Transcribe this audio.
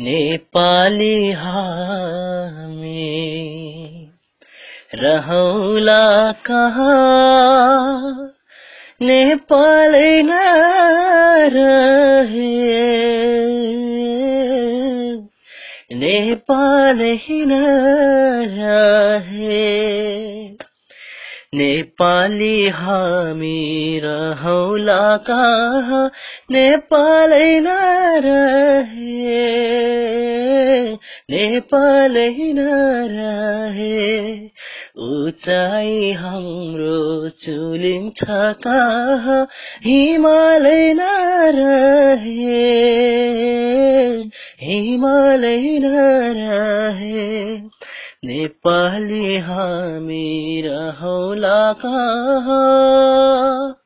नेपाली हामी रहौला कहाँ? नेपालै नरहे नेपालै नरहे नेपाली हामी रहौला कहाँ? नेपालै नरहे नेपालै नरहे उचाइ हाम्रो चुलिन्छ कहाँ हिमालै नरहे हिमालै नरहे नेपाली हामी रहौला कहाँ?